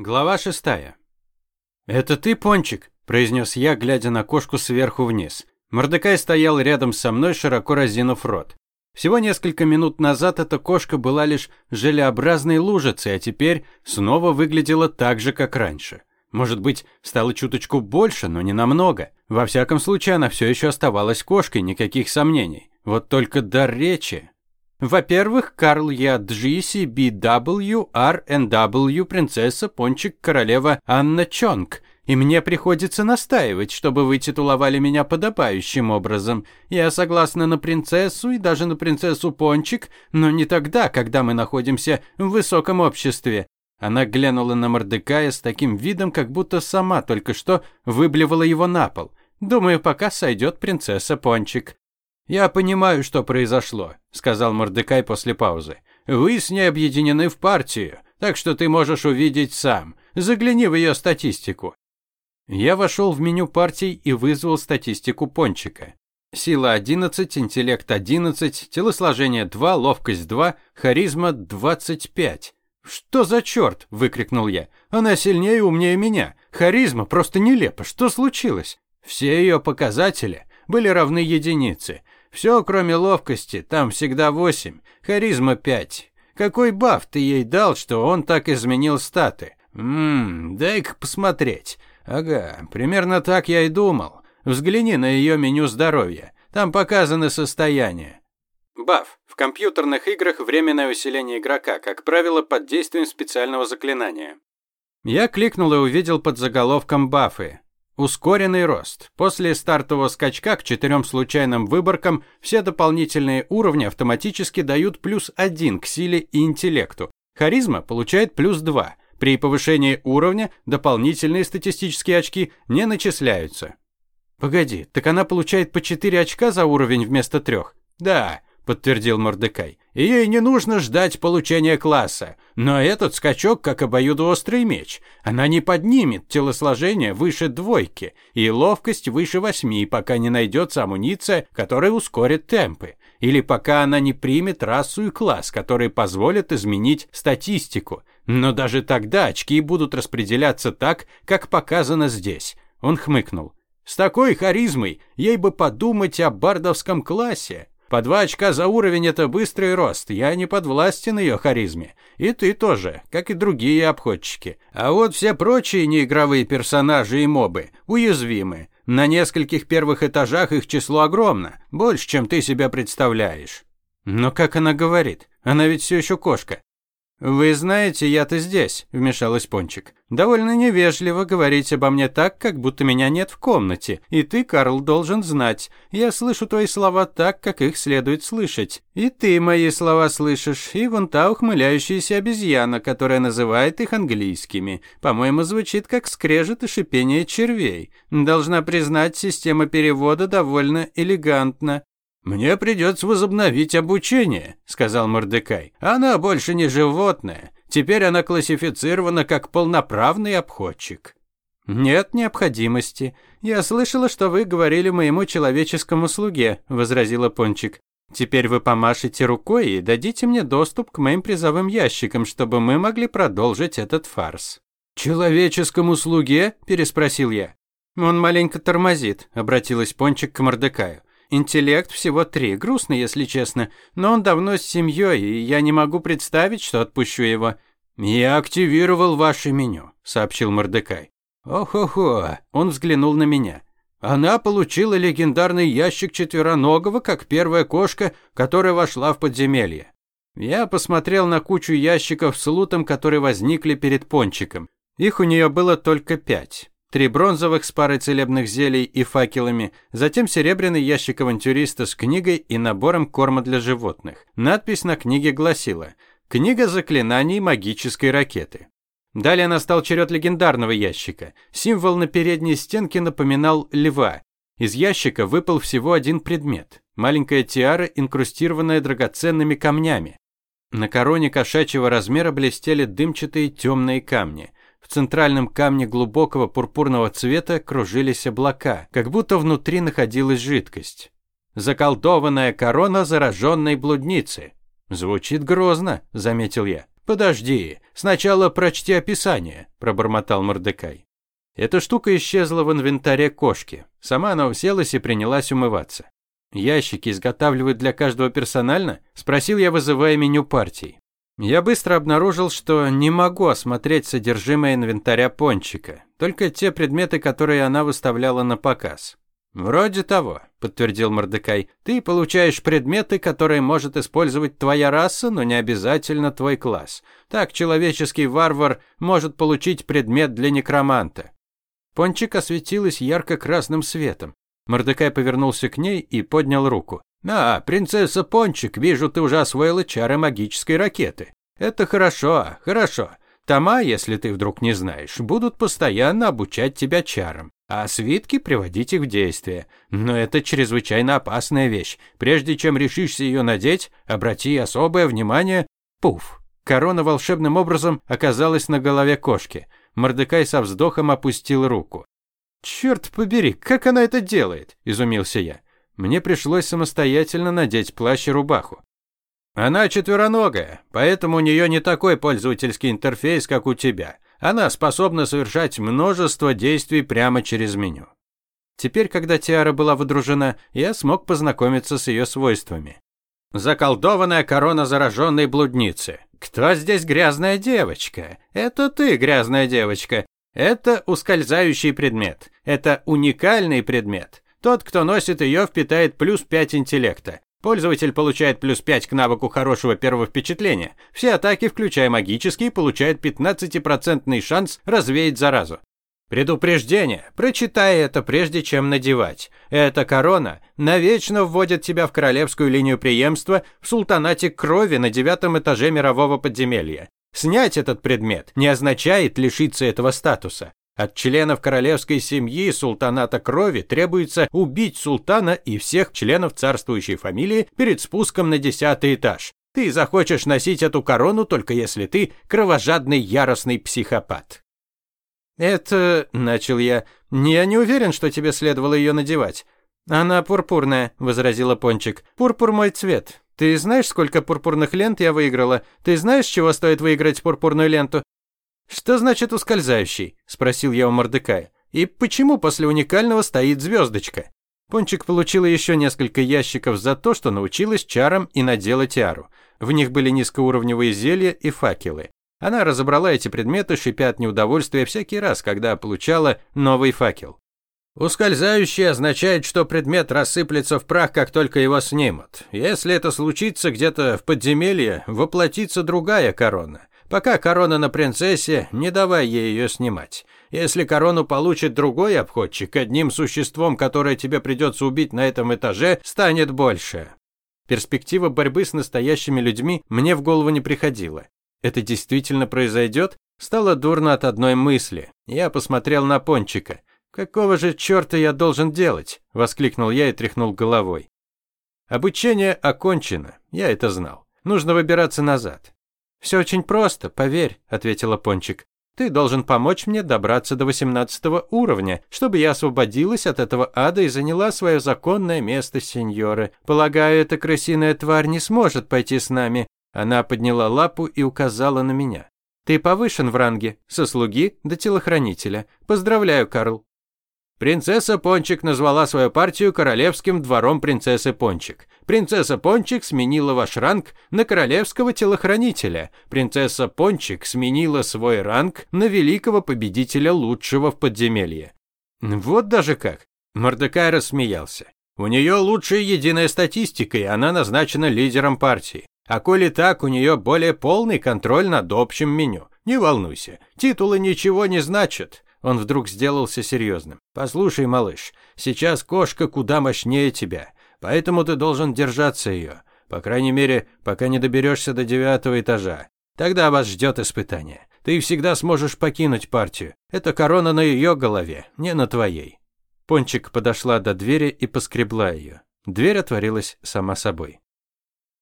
Глава шестая. «Это ты, Пончик?» – произнес я, глядя на кошку сверху вниз. Мордекай стоял рядом со мной, широко разинув рот. Всего несколько минут назад эта кошка была лишь желеобразной лужицей, а теперь снова выглядела так же, как раньше. Может быть, стало чуточку больше, но не намного. Во всяком случае, она все еще оставалась кошкой, никаких сомнений. Вот только дар речи. Во-первых, Карл Я Джиси Би W Р Н W принцесса Пончик королева Анна Чонг. И мне приходится настаивать, чтобы вы титуловали меня подобающим образом. Я согласна на принцессу и даже на принцессу Пончик, но не тогда, когда мы находимся в высоком обществе. Она глянула на Мордекая с таким видом, как будто сама только что выблевала его на пол. Думаю, пока сойдет принцесса Пончик. «Я понимаю, что произошло», — сказал Мордекай после паузы. «Вы с ней объединены в партию, так что ты можешь увидеть сам. Загляни в ее статистику». Я вошел в меню партий и вызвал статистику Пончика. Сила 11, интеллект 11, телосложение 2, ловкость 2, харизма 25. «Что за черт?» – выкрикнул я. «Она сильнее и умнее меня. Харизма просто нелепо. Что случилось?» Все ее показатели были равны единице. Все, кроме ловкости, там всегда восемь, харизма пять. Какой баф ты ей дал, что он так изменил статы? Ммм, дай-ка посмотреть. Ага, примерно так я и думал. Взгляни на ее меню здоровья. Там показаны состояния. Баф. В компьютерных играх временное усиление игрока, как правило, под действием специального заклинания. Я кликнул и увидел под заголовком бафы. Ускоренный рост. После стартового скачка к четырем случайным выборкам все дополнительные уровни автоматически дают плюс один к силе и интеллекту. Харизма получает плюс два. При повышении уровня дополнительные статистические очки не начисляются. Погоди, так она получает по 4 очка за уровень вместо трех? Да, подтвердил Мордекай. ей не нужно ждать получения класса. Но этот скачок как обоюдоострый меч. Она не поднимет телосложение выше двойки и ловкость выше восьми, пока не найдется амуниция, которая ускорит темпы. Или пока она не примет расу и класс, который позволит изменить статистику. Но даже тогда очки будут распределяться так, как показано здесь. Он хмыкнул. С такой харизмой ей бы подумать о бардовском классе. По два очка за уровень – это быстрый рост, я не подвластен ее харизме. И ты тоже, как и другие обходчики. А вот все прочие неигровые персонажи и мобы уязвимы. На нескольких первых этажах их число огромно, больше, чем ты себе представляешь. Но как она говорит? Она ведь все еще кошка. «Вы знаете, я-то здесь», – вмешалась Пончик. «Довольно невежливо говорить обо мне так, как будто меня нет в комнате. И ты, Карл, должен знать. Я слышу твои слова так, как их следует слышать. И ты мои слова слышишь, и вон та ухмыляющаяся обезьяна, которая называет их английскими. По-моему, звучит как скрежет и шипение червей. Должна признать, система перевода довольно элегантна. «Мне придется возобновить обучение», – сказал Мордекай. «Она больше не животное. Теперь она классифицирована как полноправный обходчик». «Нет необходимости. Я слышала, что вы говорили моему человеческому слуге», – возразила Пончик. «Теперь вы помашете рукой и дадите мне доступ к моим призовым ящикам, чтобы мы могли продолжить этот фарс». «Человеческому слуге?» – переспросил я. «Он маленько тормозит», – обратилась Пончик к Мордекаю. Интеллект всего три. Грустно, если честно. Но он давно с семьей, и я не могу представить, что отпущу его. «Я активировал ваше меню», — сообщил Мордекай. «Ох-охо!» — он взглянул на меня. «Она получила легендарный ящик четвероногого, как первая кошка, которая вошла в подземелье». Я посмотрел на кучу ящиков с лутом, которые возникли перед пончиком. Их у нее было только пять. Три бронзовых с парой целебных зелий и факелами, затем серебряный ящик авантюриста с книгой и набором корма для животных. Надпись на книге гласила «Книга заклинаний магической ракеты». Далее настал черед легендарного ящика. Символ на передней стенке напоминал льва. Из ящика выпал всего один предмет. Маленькая тиара, инкрустированная драгоценными камнями. На короне кошачьего размера блестели дымчатые темные камни. В центральном камне глубокого пурпурного цвета кружились облака, как будто внутри находилась жидкость. Заколдованная корона зараженной блудницы. Звучит грозно, заметил я. Подожди, сначала прочти описание, пробормотал Мордекай. Эта штука исчезла в инвентаре кошки. Сама она уселась и принялась умываться. Ящики изготавливают для каждого персонально? спросил я, вызывая меню партий. Я быстро обнаружил, что не могу осмотреть содержимое инвентаря пончика, только те предметы, которые она выставляла на показ. «Вроде того», – подтвердил Мордекай. «Ты получаешь предметы, которые может использовать твоя раса, но не обязательно твой класс. Так человеческий варвар может получить предмет для некроманта». Пончик осветилась ярко-красным светом. Мордекай повернулся к ней и поднял руку. «А, принцесса Пончик, вижу, ты уже освоила чары магической ракеты. Это хорошо, хорошо. Тома, если ты вдруг не знаешь, будут постоянно обучать тебя чарам а свитки приводить их в действие. Но это чрезвычайно опасная вещь. Прежде чем решишься ее надеть, обрати особое внимание. Пуф! Корона волшебным образом оказалась на голове кошки. Мордекай со вздохом опустил руку. «Черт побери, как она это делает?» – изумился я. Мне пришлось самостоятельно надеть плащ и рубаху. Она четвероногая, поэтому у нее не такой пользовательский интерфейс, как у тебя. Она способна совершать множество действий прямо через меню. Теперь, когда Тиара была водружена, я смог познакомиться с ее свойствами. Заколдованная корона зараженной блудницы. Кто здесь грязная девочка? Это ты, грязная девочка. Это ускользающий предмет. Это уникальный предмет. Тот, кто носит ее, впитает плюс 5 интеллекта. Пользователь получает плюс 5 к навыку хорошего первого впечатления. Все атаки, включая магические, получают 15% шанс развеять заразу. Предупреждение. Прочитай это, прежде чем надевать. Эта корона навечно вводит тебя в королевскую линию преемства в султанате крови на девятом этаже мирового подземелья. Снять этот предмет не означает лишиться этого статуса. От членов королевской семьи султаната крови требуется убить султана и всех членов царствующей фамилии перед спуском на десятый этаж. Ты захочешь носить эту корону только если ты кровожадный яростный психопат. «Это...» – начал я. «Я не уверен, что тебе следовало ее надевать». «Она пурпурная», – возразила Пончик. «Пурпур мой цвет. Ты знаешь, сколько пурпурных лент я выиграла? Ты знаешь, чего стоит выиграть пурпурную ленту? «Что значит ускользающий?» – спросил я у Мордекая. «И почему после уникального стоит звездочка?» Пончик получила еще несколько ящиков за то, что научилась чарам и надела тиару. В них были низкоуровневые зелья и факелы. Она разобрала эти предметы, шипя от неудовольствия всякий раз, когда получала новый факел. Ускользающий означает, что предмет рассыплется в прах, как только его снимут. Если это случится где-то в подземелье, воплотится другая корона. Пока корона на принцессе, не давай ей ее снимать. Если корону получит другой обходчик, одним существом, которое тебе придется убить на этом этаже, станет больше. Перспектива борьбы с настоящими людьми мне в голову не приходила. Это действительно произойдет? Стало дурно от одной мысли. Я посмотрел на Пончика. «Какого же черта я должен делать?» – воскликнул я и тряхнул головой. Обучение окончено, я это знал. Нужно выбираться назад. «Все очень просто, поверь», – ответила Пончик. «Ты должен помочь мне добраться до восемнадцатого уровня, чтобы я освободилась от этого ада и заняла свое законное место сеньоры. Полагаю, эта крысиная тварь не сможет пойти с нами». Она подняла лапу и указала на меня. «Ты повышен в ранге, со слуги до телохранителя. Поздравляю, Карл». Принцесса Пончик назвала свою партию королевским двором принцессы Пончик. Принцесса Пончик сменила ваш ранг на королевского телохранителя. Принцесса Пончик сменила свой ранг на великого победителя лучшего в подземелье. Вот даже как. Мордекай рассмеялся. У нее лучшая единая статистика, и она назначена лидером партии. А коли так, у нее более полный контроль над общим меню. Не волнуйся, титулы ничего не значат. Он вдруг сделался серьезным. «Послушай, малыш, сейчас кошка куда мощнее тебя, поэтому ты должен держаться ее. По крайней мере, пока не доберешься до девятого этажа. Тогда вас ждет испытание. Ты всегда сможешь покинуть партию. Это корона на ее голове, не на твоей». Пончик подошла до двери и поскребла ее. Дверь отворилась сама собой.